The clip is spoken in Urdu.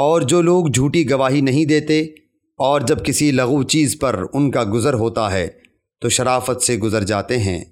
اور جو لوگ جھوٹی گواہی نہیں دیتے اور جب کسی لغو چیز پر ان کا گزر ہوتا ہے تو شرافت سے گزر جاتے ہیں۔